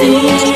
see.